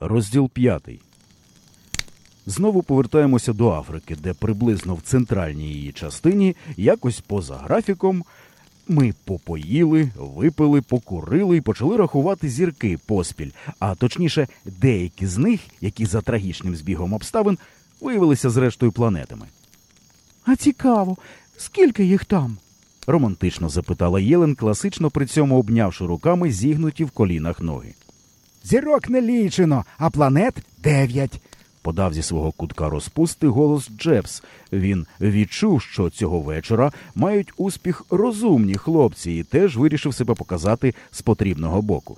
Розділ п'ятий. Знову повертаємося до Африки, де приблизно в центральній її частині, якось поза графіком, ми попоїли, випили, покурили і почали рахувати зірки поспіль, а точніше, деякі з них, які за трагічним збігом обставин, виявилися зрештою планетами. А цікаво, скільки їх там? Романтично запитала Єлен, класично при цьому обнявши руками зігнуті в колінах ноги. Зірок не лічено, а планет дев'ять. Подав зі свого кутка розпусти голос Джебс. Він відчув, що цього вечора мають успіх розумні хлопці, і теж вирішив себе показати з потрібного боку.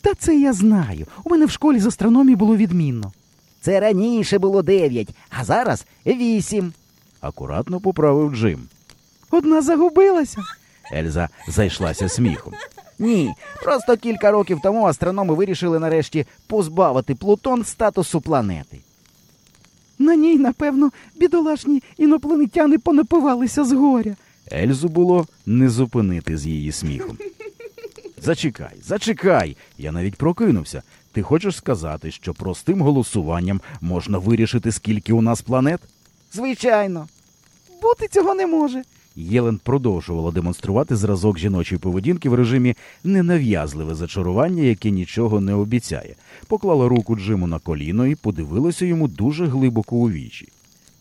Та це я знаю. У мене в школі з астрономії було відмінно. Це раніше було дев'ять, а зараз вісім. Акуратно поправив Джим. Одна загубилася. Ельза зайшлася сміхом. Ні, просто кілька років тому астрономи вирішили нарешті позбавити Плутон статусу планети. На ній, напевно, бідолашні інопланетяни понапивалися з горя. Ельзу було не зупинити з її сміхом. Зачекай, зачекай. Я навіть прокинувся. Ти хочеш сказати, що простим голосуванням можна вирішити, скільки у нас планет? Звичайно. Бути цього не може. Єлен продовжувала демонструвати зразок жіночої поведінки в режимі ненав'язливе зачарування, яке нічого не обіцяє. Поклала руку Джиму на коліно і подивилася йому дуже глибоко у вічі.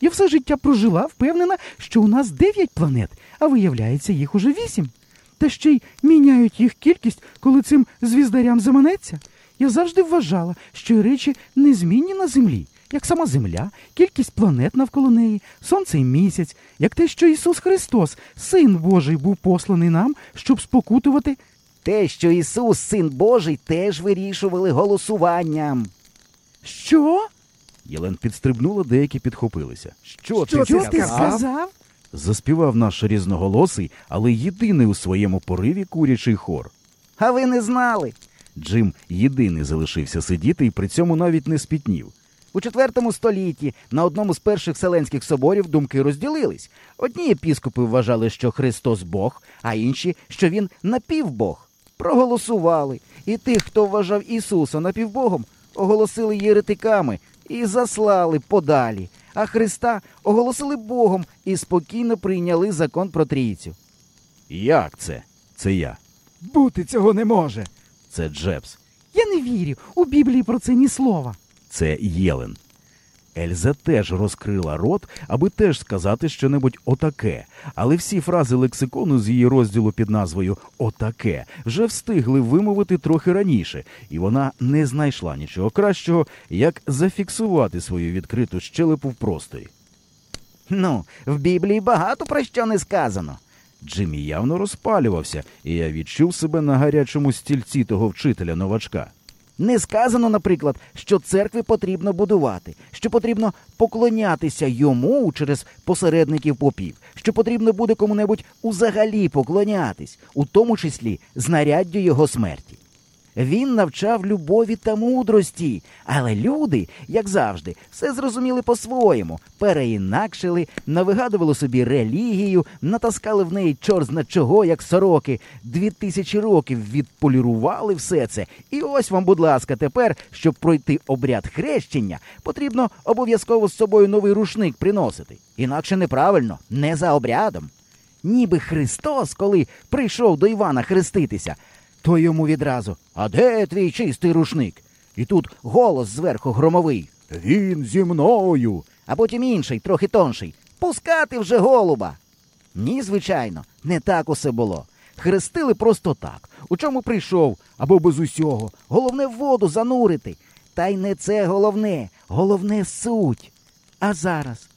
Я все життя прожила, впевнена, що у нас дев'ять планет, а виявляється, їх уже вісім. Та ще й міняють їх кількість, коли цим звіздарям заманеться. Я завжди вважала, що речі незмінні на землі, як сама Земля, кількість планет навколо неї, сонце і місяць, як те, що Ісус Христос, Син Божий, був посланий нам, щоб спокутувати. Те, що Ісус, Син Божий, теж вирішували голосуванням. Що? Єлен підстрибнула, деякі підхопилися. Що, Що ти ти сказав? сказав? Заспівав наш різноголосий, але єдиний у своєму пориві курячий хор. А ви не знали? Джим єдиний залишився сидіти і при цьому навіть не спітнів. У IV столітті на одному з перших вселенських соборів думки розділились. Одні епіскопи вважали, що Христос Бог, а інші, що він напівбог. Проголосували. І тих, хто вважав Ісуса напівбогом, оголосили єретиками і заслали подалі. А Христа оголосили Богом і спокійно прийняли закон про трійцю. Як це? Це я. Бути цього не може. Це Джебс. Я не вірю. У Біблії про це ні слова. Це Єлен. Ельза теж розкрила рот, аби теж сказати щонебудь отаке, але всі фрази лексикону з її розділу під назвою Отаке вже встигли вимовити трохи раніше, і вона не знайшла нічого кращого, як зафіксувати свою відкриту щелепу в просторі. Ну, в Біблії багато про що не сказано. Джиммі явно розпалювався, і я відчув себе на гарячому стільці того вчителя новачка. Не сказано, наприклад, що церкви потрібно будувати, що потрібно поклонятися йому через посередників попів, що потрібно буде кому-небудь узагалі поклонятись, у тому числі знаряддю його смерті. Він навчав любові та мудрості, але люди, як завжди, все зрозуміли по-своєму, переінакшили, навигадували собі релігію, натаскали в неї чорзна чого, як сороки, дві тисячі років відполірували все це. І ось вам, будь ласка, тепер, щоб пройти обряд хрещення, потрібно обов'язково з собою новий рушник приносити. Інакше неправильно, не за обрядом. Ніби Христос, коли прийшов до Івана хреститися, то йому відразу А де твій чистий рушник? І тут голос зверху громовий Він зі мною. А потім інший, трохи тонший Пускати вже голуба. Ні, звичайно, не так усе було. Хрестили просто так. У чому прийшов, або без усього. Головне в воду занурити. Та й не це головне, головне суть. А зараз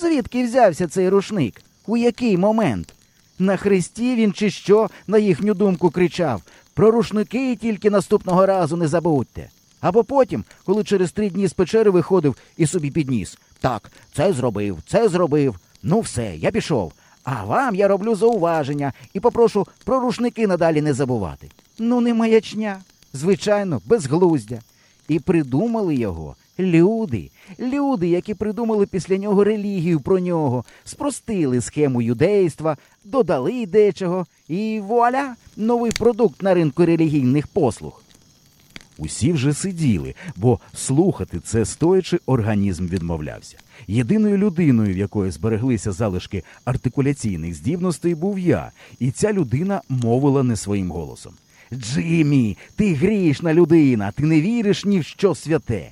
звідки взявся цей рушник? У який момент? На хресті він чи що, на їхню думку, кричав Про рушники тільки наступного разу не забудьте. Або потім, коли через три дні з печери виходив і собі підніс. Так, це зробив, це зробив. Ну все, я пішов. А вам я роблю зауваження і попрошу про рушники надалі не забувати. Ну, не маячня. Звичайно, безглуздя. І придумали його люди, люди, які придумали після нього релігію про нього, спростили схему юдейства, додали дечого, і вуаля, новий продукт на ринку релігійних послуг. Усі вже сиділи, бо слухати це стоячи організм відмовлявся. Єдиною людиною, в якої збереглися залишки артикуляційних здібностей, був я, і ця людина мовила не своїм голосом. Джиммі, ти грішна людина, ти не віриш ні в що святе.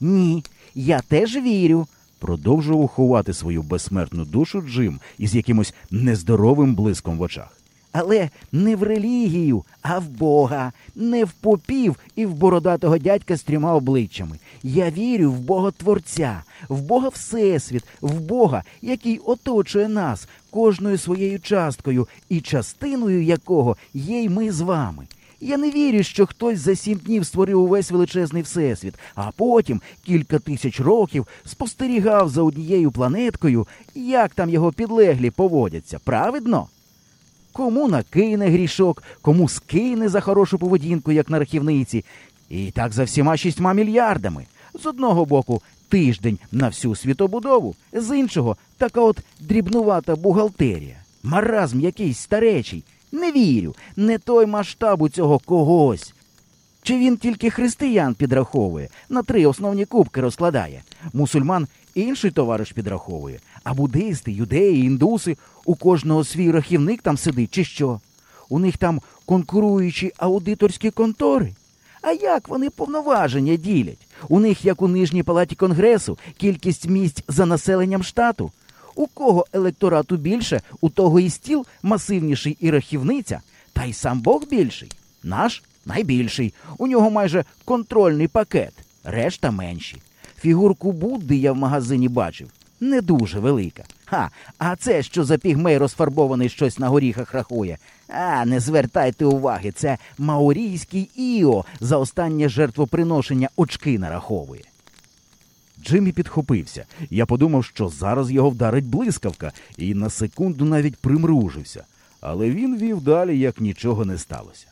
Ні, я теж вірю. Продовжував ховати свою безсмертну душу Джим із якимось нездоровим блиском в очах. Але не в релігію, а в Бога, не в попів і в бородатого дядька з трьома обличчями. Я вірю в Бога Творця, в Бога Всесвіт, в Бога, який оточує нас кожною своєю часткою, і частиною якого є й ми з вами. Я не вірю, що хтось за сім днів створив увесь величезний всесвіт, а потім кілька тисяч років спостерігав за однією планеткою, як там його підлеглі поводяться. Праведно? Кому накине грішок, кому скине за хорошу поведінку, як на рахівниці. І так за всіма шістьма мільярдами. З одного боку тиждень на всю світобудову, з іншого така от дрібнувата бухгалтерія. Маразм якийсь старечий. Не вірю, не той масштаб у цього когось. Чи він тільки християн підраховує, на три основні кубки розкладає. Мусульман інший товариш підраховує, а буддисти, юдеї, індуси, у кожного свій рахівник там сидить, чи що? У них там конкуруючі аудиторські контори. А як вони повноваження ділять? У них, як у нижній палаті конгресу, кількість місць за населенням штату. У кого електорату більше, у того і стіл масивніший і рахівниця, та й сам Бог більший. Наш найбільший. У нього майже контрольний пакет, решта менші. Фігурку Будди я в магазині бачив. Не дуже велика. Ха, а це, що за пігмей розфарбований щось на горіхах рахує. А, не звертайте уваги, це маорійський Іо за останнє жертвоприношення очки нараховує. Джиммі підхопився. Я подумав, що зараз його вдарить блискавка, і на секунду навіть примружився. Але він вів далі, як нічого не сталося.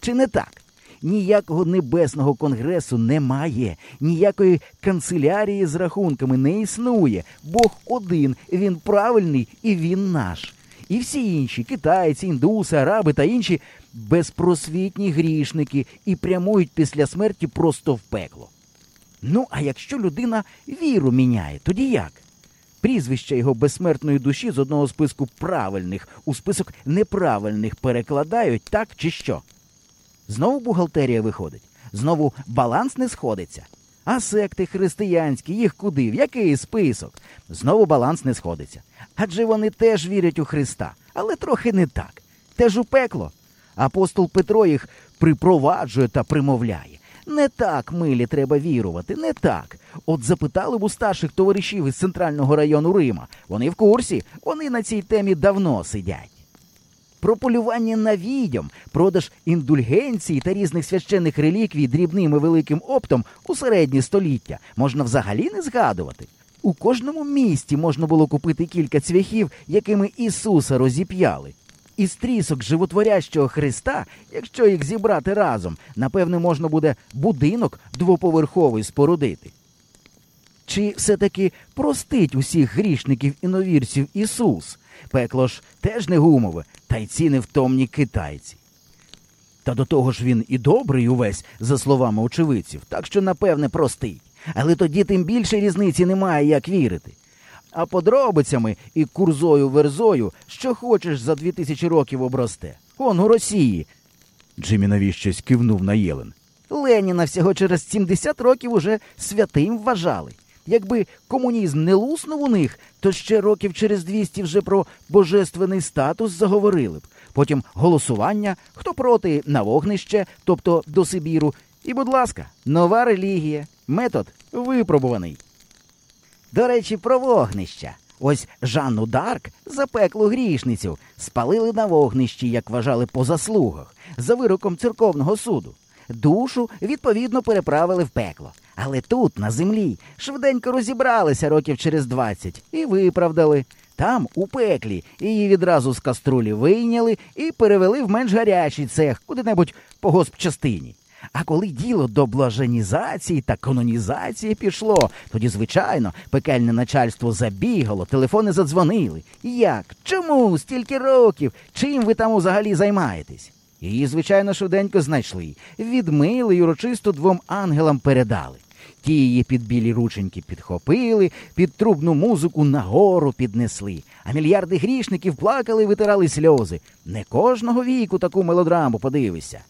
Чи не так? Ніякого небесного конгресу немає, ніякої канцелярії з рахунками не існує. Бог один, він правильний і він наш. І всі інші китайці, індуси, араби та інші безпросвітні грішники і прямують після смерті просто в пекло. Ну, а якщо людина віру міняє, тоді як? Прізвище його безсмертної душі з одного списку правильних у список неправильних перекладають так чи що? Знову бухгалтерія виходить, знову баланс не сходиться. А секти християнські, їх куди? В який список? Знову баланс не сходиться. Адже вони теж вірять у Христа, але трохи не так. Теж у пекло. Апостол Петро їх припроваджує та примовляє. Не так, милі, треба вірувати, не так. От запитали б у старших товаришів із центрального району Рима. Вони в курсі, вони на цій темі давно сидять. Про полювання на відьом, продаж індульгенцій та різних священних реліквій дрібним і великим оптом у середні століття можна взагалі не згадувати. У кожному місті можна було купити кілька цвяхів, якими Ісуса розіп'яли. Із трісок животворящого Христа, якщо їх зібрати разом, напевне, можна буде будинок двоповерховий спорудити. Чи все-таки простить усіх грішників і новірців Ісус? Пекло ж теж не гумове, та й ці невтомні китайці. Та до того ж він і добрий увесь, за словами очевидців, так що, напевне, простить. Але тоді тим більше різниці немає, як вірити. А подробицями і курзою верзою, що хочеш за дві тисячі років обросте. Он у Росії. Джиммі навіщось кивнув на Єлен. Леніна всього через 70 років уже святим вважали. Якби комунізм не луснув у них, то ще років через 200 вже про божественний статус заговорили б. Потім голосування, хто проти на вогнище, тобто до Сибіру. І, будь ласка, нова релігія, метод випробуваний. До речі, про вогнища. Ось Жанну Дарк запеклу грішницю спалили на вогнищі, як вважали по заслугах, за вироком церковного суду. Душу відповідно переправили в пекло. Але тут, на землі, швиденько розібралися років через двадцять і виправдали. Там, у пеклі, її відразу з каструлі вийняли і перевели в менш гарячий цех куди-небудь по госпчастині. А коли діло до блаженізації та канонізації пішло, тоді, звичайно, пекельне начальство забігало, телефони задзвонили. Як? Чому стільки років? Чим ви там взагалі займаєтесь? Її, звичайно, швиденько знайшли, відмили й урочисто двом ангелам передали. Ті її під білі рученьки підхопили, під трубну музику нагору піднесли, а мільярди грішників плакали і витирали сльози. Не кожного віку таку мелодраму подивишся.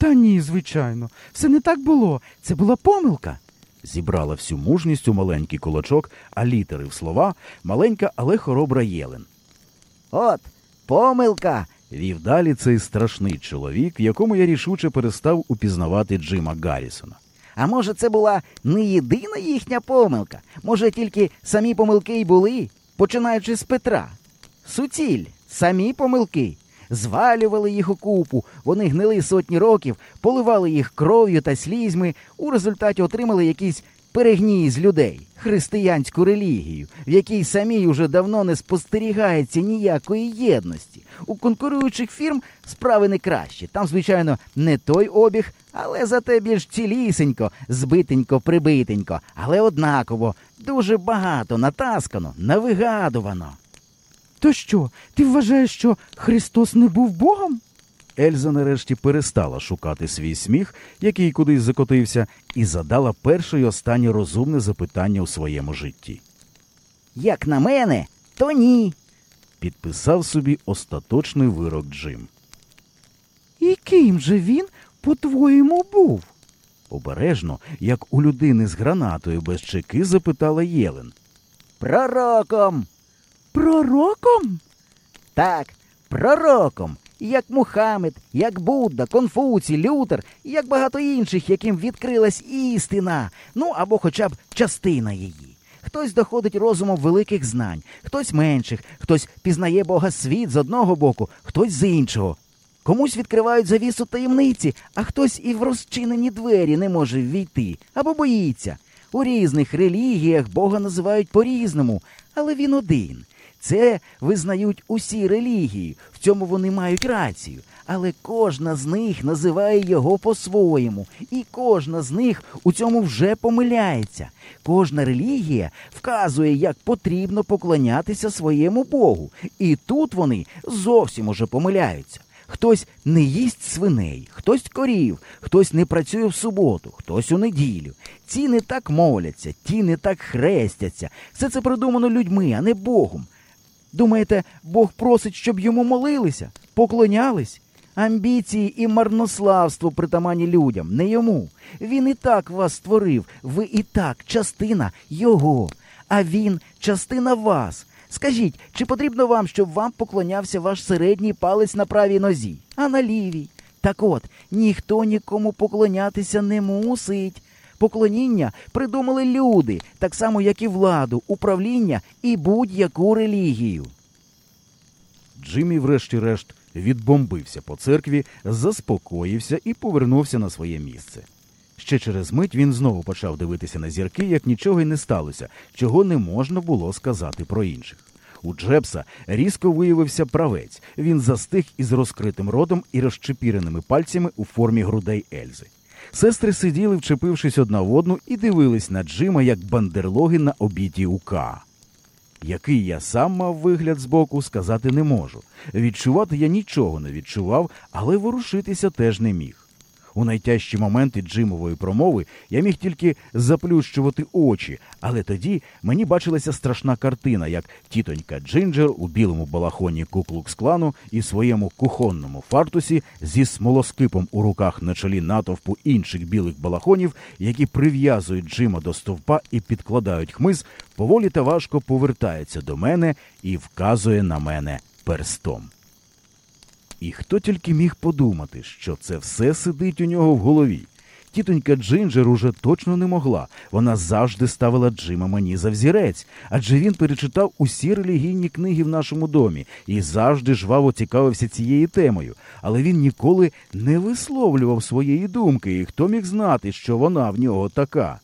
Та ні, звичайно, все не так було. Це була помилка. Зібрала всю мужність у маленький кулачок, а літери в слова маленька, але хоробра Єлен. От, помилка. Вів далі цей страшний чоловік, якому я рішуче перестав упізнавати Джима Гаррісона. А може, це була не єдина їхня помилка? Може, тільки самі помилки й були, починаючи з Петра. Суціль, самі помилки. Звалювали їх у купу, вони гнили сотні років, поливали їх кров'ю та слізьми, у результаті отримали якийсь перегній з людей, християнську релігію, в якій самій уже давно не спостерігається ніякої єдності. У конкуруючих фірм справи не кращі. Там, звичайно, не той обіг, але зате більш цілісенько, збитенько, прибитенько, але однаково, дуже багато натаскано, навигадувано. То що, ти вважаєш, що Христос не був Богом? Ельза нарешті перестала шукати свій сміх, який кудись закотився, і задала перше й останнє розумне запитання у своєму житті. Як на мене, то ні. Підписав собі остаточний вирок Джим. І ким же він, по-твоєму, був? Обережно, як у людини з гранатою без чеки, запитала Єлен. Пророком. Пророком? Так, пророком. Як Мухаммед, як Будда, Конфуцій, Лютер, як багато інших, яким відкрилась істина, ну або хоча б частина її. Хтось доходить розумом великих знань, хтось менших, хтось пізнає Бога світ з одного боку, хтось з іншого. Комусь відкривають завісу таємниці, а хтось і в розчинені двері не може ввійти або боїться. У різних релігіях Бога називають по-різному, але він один. Це визнають усі релігії, в цьому вони мають рацію. Але кожна з них називає його по-своєму, і кожна з них у цьому вже помиляється. Кожна релігія вказує, як потрібно поклонятися своєму Богу. І тут вони зовсім уже помиляються. Хтось не їсть свиней, хтось корів, хтось не працює в суботу, хтось у неділю. Ці не так моляться, ті не так хрестяться. Все це придумано людьми, а не Богом. Думаєте, Бог просить, щоб йому молилися, поклонялись? Амбіції і марнославство притаманні людям, не йому. Він і так вас створив, ви і так частина його, а він частина вас. Скажіть, чи потрібно вам, щоб вам поклонявся ваш середній палець на правій нозі, а на лівій? Так от, ніхто нікому поклонятися не мусить. Поклоніння придумали люди, так само, як і владу, управління і будь-яку релігію. Джиммі, врешті-решт, відбомбився по церкві, заспокоївся і повернувся на своє місце. Ще через мить він знову почав дивитися на зірки, як нічого й не сталося, чого не можна було сказати про інших. У Джепса різко виявився правець. Він застиг із розкритим ротом і розчепіреними пальцями у формі грудей Ельзи. Сестри сиділи, вчепившись одна в одну, і дивились на Джима як бандерлоги на обіді у Ка. Який я сам мав вигляд збоку, сказати не можу. Відчувати я нічого не відчував, але ворушитися теж не міг. У найтяжчі моменти Джимової промови я міг тільки заплющувати очі, але тоді мені бачилася страшна картина, як тітонька Джинджер у білому балахоні Куклукс-клану і своєму кухонному фартусі зі смолоскипом у руках на чолі натовпу інших білих балахонів, які прив'язують Джима до стовпа і підкладають хмиз, поволі та важко повертається до мене і вказує на мене перстом. І хто тільки міг подумати, що це все сидить у нього в голові. Тітонька Джинджер уже точно не могла. Вона завжди ставила Джима мені за взірець, адже він перечитав усі релігійні книги в нашому домі і завжди жваво цікавився цією темою. Але він ніколи не висловлював своєї думки, і хто міг знати, що вона в нього така.